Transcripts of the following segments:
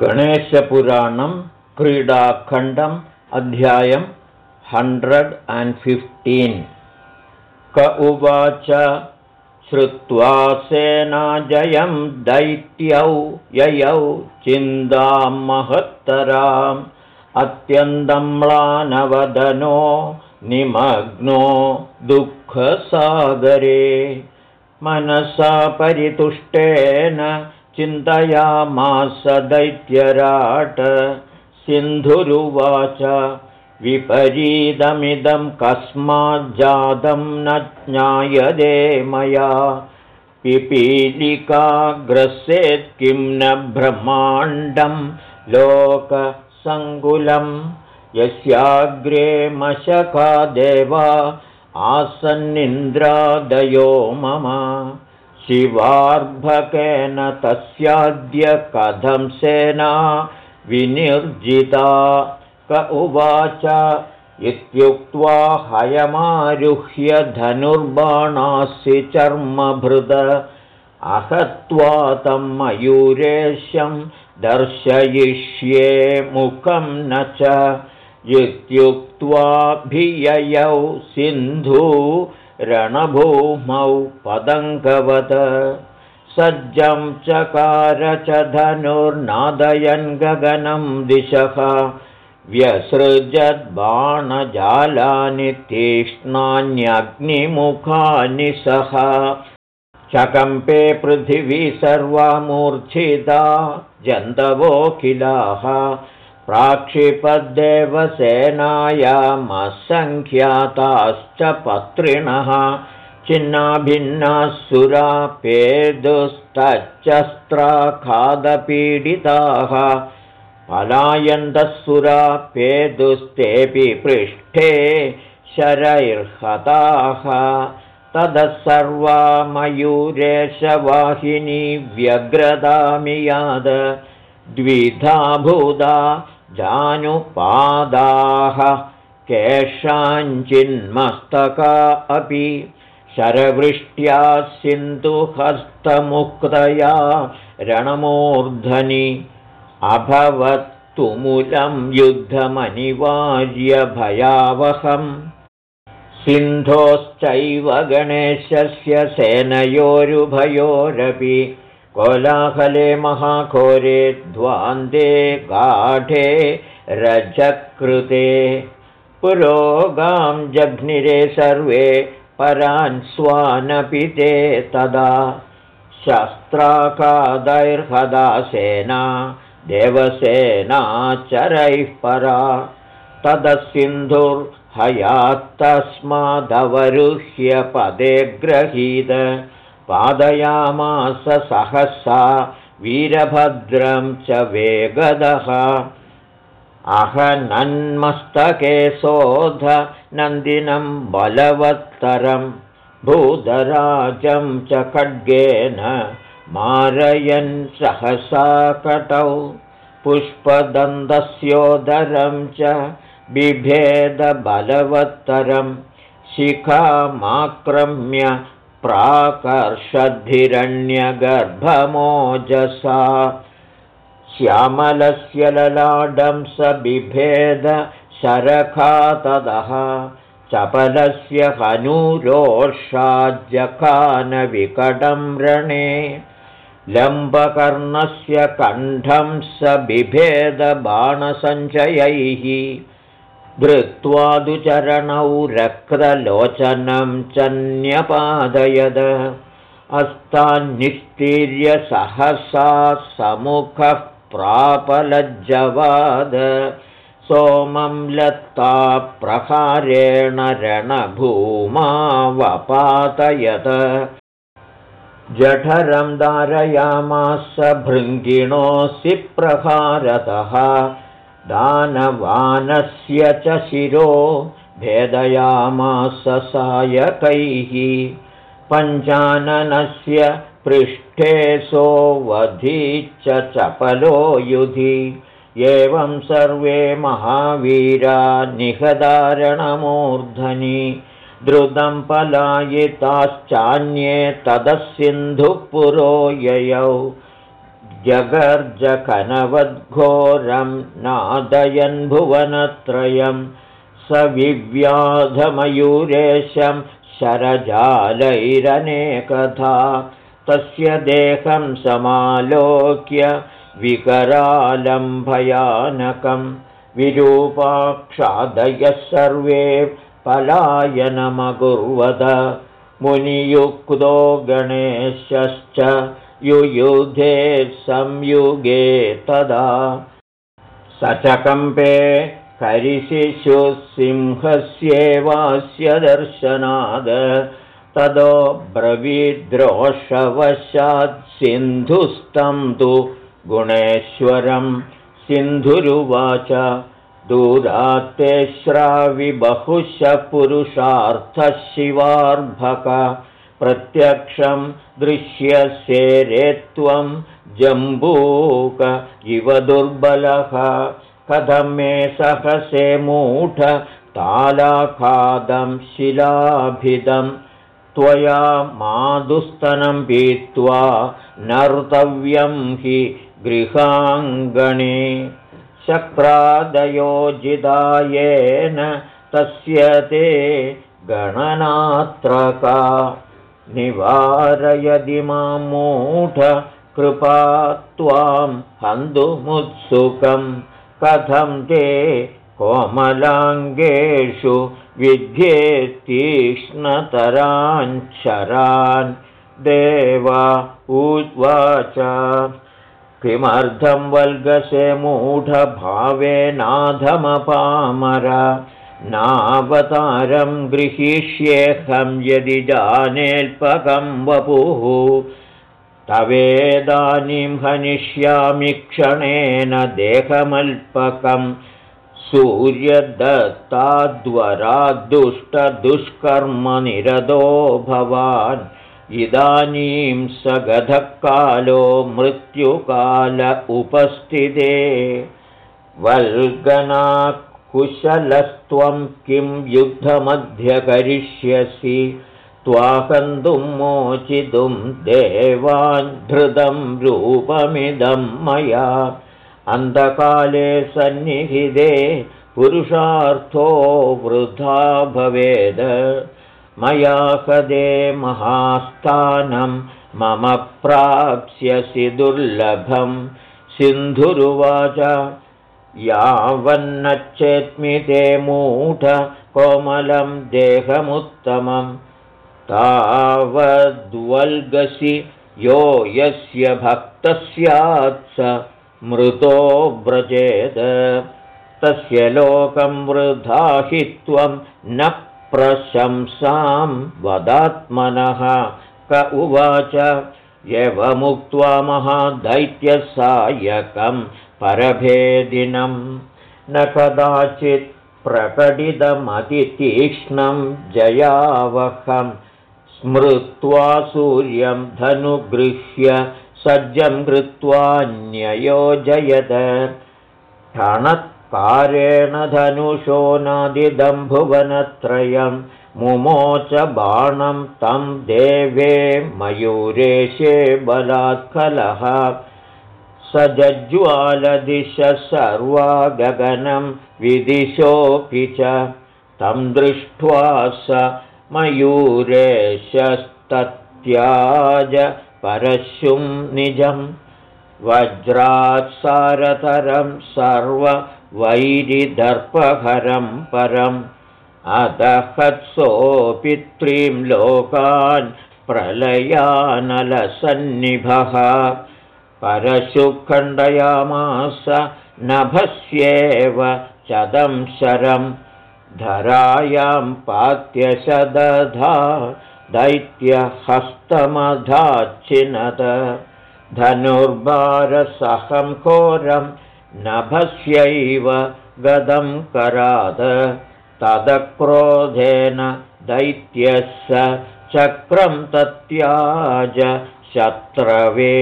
गणेशपुराणं क्रीडाखण्डम् अध्यायं hundred and fifteen. क उवाच श्रुत्वा सेनाजयं दैत्यौ ययौ चिन्तां महत्तराम्। अत्यन्तं म्लानवदनो निमग्नो दुःखसागरे। मनसा परितुष्टेन चिन्तयामास दैत्यराट। सिन्धुरुवाच। विपरीतमिदं कस्माज्जातं न ज्ञायते मया। पिपीलिकाग्रसेत् किं न ब्रह्माण्डं लोकसङ्कुलं। यस्याग्रे मशका देवा। आसन्निन्द्रादयो मम शिवार्भकेन तस्याद्य कथं सेना विनिर्जिता? क उवाच इत्युक्त्वा हयमारुह्य धनुर्बाणासि चर्मभृद। अहत्वा तं मयूरेशं दर्शयिष्ये मुखं न च। इत्युक्त्वाभिययौ सिन्धु रणभूमौ पदङ्गवद सज्जं चकार च धनुर्नादयन् गगनं दिशः। व्यसृजद्बाणजालानि तीक्ष्णान्यग्निमुखानि सह चकम्पे पृथिवी सर्वा मूर्च्छिता जन्तवोऽखिलाः प्राक्षिपद्देवसेनायामसङ्ख्याताश्च पत्रिणः चिन्नाभिन्नासुरापेदुस्तच्चस्त्राखादपीडिताः पलायन्तः पृष्ठे शरैर्हताः ततः सर्वा मयूरेशवाहिनी व्यग्रदामि याद द्विधाभूदा जानुपादाः केषाञ्चिन्मस्तका अपि शरवृष्ट्या सिन्धुहस्तमुक्तया रणमूर्धनि अभवत्तुमुलं युद्धमनिवार्यभयावहम्। सिन्धोश्चैव गणेशस्य सेनयोरुभयोरपि कोलाहले महाघोरे ध्वान्ते गाढे रजकृते। पुरोगां जघ्निरे सर्वे परान् स्वानपि ते तदा। शस्त्राकादैर्हदा सेना देवसेनाचरैः परा। तदसिन्धुर्हयात्तस्मादवरुह्य पदे गृहीत पादयामास सहसा वीरभद्रं च वेगदः। अहनन्मस्तके शोध नन्दिनं बलवत्तरं भूतराजं च खड्गेन मारयन् सहसा कटौ। पुष्पदन्तस्योदरं च बिभेदबलवत्तरं शिखामाक्रम्य प्राकर्षद्धिरण्यगर्भमोजसा। श्यामलस्य ललाडं स बिभेद शरखातदः चपलस्य हनूरोषाज्जखानविकटं रणे लम्बकर्णस्य कण्ठं स बिभेदबाणसञ्चयैः धृत्वादुचरणौ रक्तलोचनं च न्यपादयद अस्तान्निस्तीर्य सहसा समुखः प्रापलज्जवाद। सोमं लत्ता प्रहारेण रणभूमावपातयत जठरं धारयामास भृङ्गिणोऽसि प्रहारतः दानवानस्य च शिरो भेदयामास सायकैः पञ्चाननस्य पृष्ठे सोऽवधीच्च चपलो युधि एवं सर्वे महावीरा निहदारणमूर्धनि। द्रुतं पलायिताश्चान्ये ततः सिन्धुपुरो ययौ जगर्जकनवद्घोरं नादयन् भुवनत्रयं स विव्याधमयूरेशं शरजालैरनेकथा। तस्य देहं समालोक्य विकरालं भयानकं विरूपाक्षादयः सर्वे पलायनमकुर्वद। मुनियुक्तो गणेशश्च युयुधे संयुगे तदा स च कम्पे करिशिशुसिंहस्येवास्य दर्शनाद तदो ब्रवीद्रोषवशात् सिन्धुस्तं तु गुणेश्वरं सिन्धुरुवाच दूरात्ते श्राविबहुश पुरुषार्थः शिवार्भक प्रत्यक्षं दृश्यसेरे त्वं जम्बूक इव दुर्बलः। कथं मे सहसे मूढ तालाखादं शिलाभिदं। त्वया मादुस्तनं पीत्वा नर्तव्यं हि गृहाङ्गणे। शक्रादयोजिदायेन तस्य ते गणनात्रका निवारयदि मामूढ कृपा त्वां हन्तुमुत्सुकं कथं ते कोमलाङ्गेषु विध्ये तीक्ष्णतराञ्चरान् देव उवाच। किमर्थं वल्गसे मूढभावेनाधमपामर नावतारं गृहीष्येऽहं यदि जानेऽल्पकं वपुः तवेदानीं हनिष्यामि क्षणेन देहमल्पकं। सूर्यदत्ताद्वराद्दुष्टदुष्कर्मनिरतो भवान् इदानीं स गधकालो मृत्युकाल उपस्थिते वल्गनाकुशलस्त्वं किं युद्धमध्य करिष्यसि त्वाकन्तुं मोचितुं देवान्धृतं रूपमिदं मया। अन्धकाले सन्निहिते पुरुषार्थो वृथा भवेद। मया कदे महास्थानं मम प्राप्स्यसि दुर्लभं। सिन्धुरुवाच यावन्नच्चेत्मि ते मूढ कोमलं देहमुत्तमं तावद्वल्गसि यो यस्य भक्तस्यात् स मृतो व्रजेद। तस्य लोकं वृथा हि त्वं न प्रशंसां वदात्मनः। क उवाच यवमुक्त्वा महादैत्यसायकं परभेदिनं न कदाचित् प्रकटितमतितीक्ष्णं जयावहं स्मृत्वा सूर्यं धनुगृह्य सज्जं कृत्वा न्ययोजयत। कारेण धनुषो नादिदम्भुवनत्रयं मुमोच बाणं तं देवे मयूरेशे बलात्कलः स जज्ज्वालदिश सर्वा गगनं विदिशोऽपि च तं दृष्ट्वा स मयूरेशस्तत्याज परशुं निजम् वज्रात्सारतरं सर्व वैरिदर्पहरं परम् अदहत्सोऽपि त्रीं लोकान् प्रलयानलसन्निभः परशुखण्डयामास नभस्येव चदं शरं धरायां पात्यशदधा दैत्यहस्तमधाच्छिनत धनुर्भारसहं घोरं नभस्यैव गदं कराद तदक्रोधेन दैत्यस्य चक्रं तत्याज शत्रवे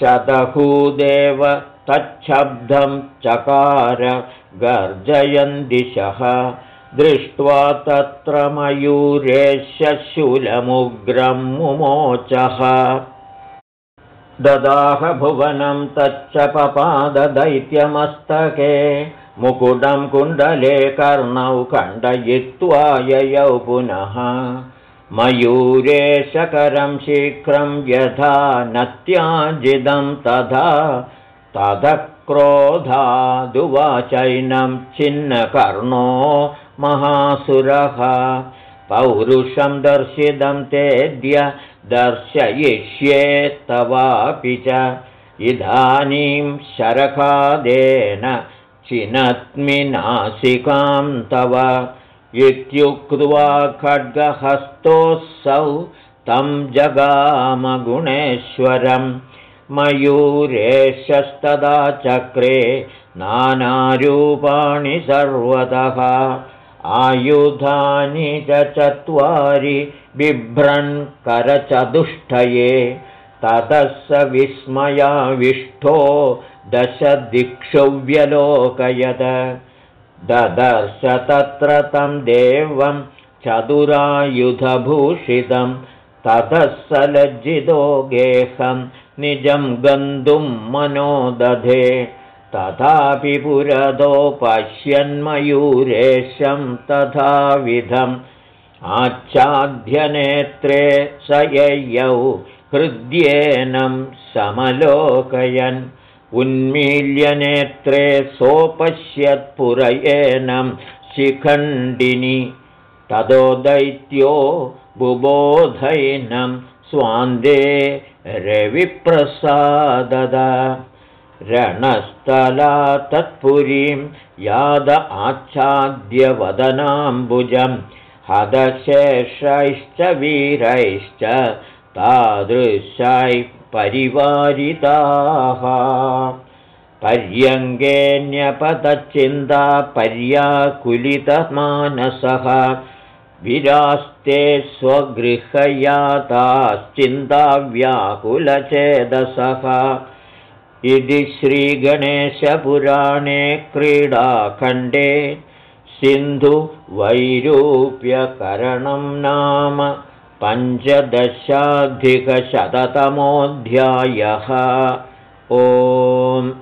शतहूदेव तच्छब्दं चकार गर्जयन्दिशः दृष्ट्वा तत्र मयूरेश्य शूलमुग्रं मुमोचः। ददाहभुवनं तच्च पपाददैत्यमस्तके मुकुटं कुण्डले कर्णौ खण्डयित्वा ययौ पुनः मयूरेशकरं शीघ्रं यथा नत्याजिदं तथा ततः क्रोधादुवाचैनं छिन्नकर्णो महासुरः पौरुषं दर्शितं तेद्य दर्शयिष्ये तवापि च इदानीं शरखादेन चिनत्मिनासिकां तव इत्युक्त्वा खड्गहस्तोऽसौ तं जगामगुणेश्वरं। मयूरेशस्तदा चक्रे नानारूपाणि सर्वतः। आयुधानि च चत्वारि बिभ्रन् करचतुष्टये। ततः स विस्मयाविष्ठो दशदिक्षु व्यलोकयत ददर्श तत्र तं देवं चतुरायुधभूषितं ततः स लज्जितो गेहं निजं गन्तुं मनो दधे। तथापि पुरतो पश्यन्मयूरेशं तथाविधम्। आच्छाद्यनेत्रे ययौ हृद्येनं समलोकयन् उन्मील्यनेत्रे सोपश्यत्पुरयेनं शिखण्डिनि ततो दैत्यो बुबोधैनं स्वान्दे रविप्रसादद। रणस्थला तत्पुरीं याद आच्छाद्यवदनाम्बुजं हदशेषैश्च वीरैश्च तादृशैः परिवारिताः। पर्यङ्गेऽन्यपतच्चिन्ता पर्याकुलितमानसः विरास्ते स्वगृहयाताश्चिन्ताव्याकुलचेदसः। इति श्रीगणेशपुराणे क्रीडाखण्डे सिन्धुवैरूप्यकरणं नाम पञ्चदशाधिकशततमोऽध्यायः। ओम्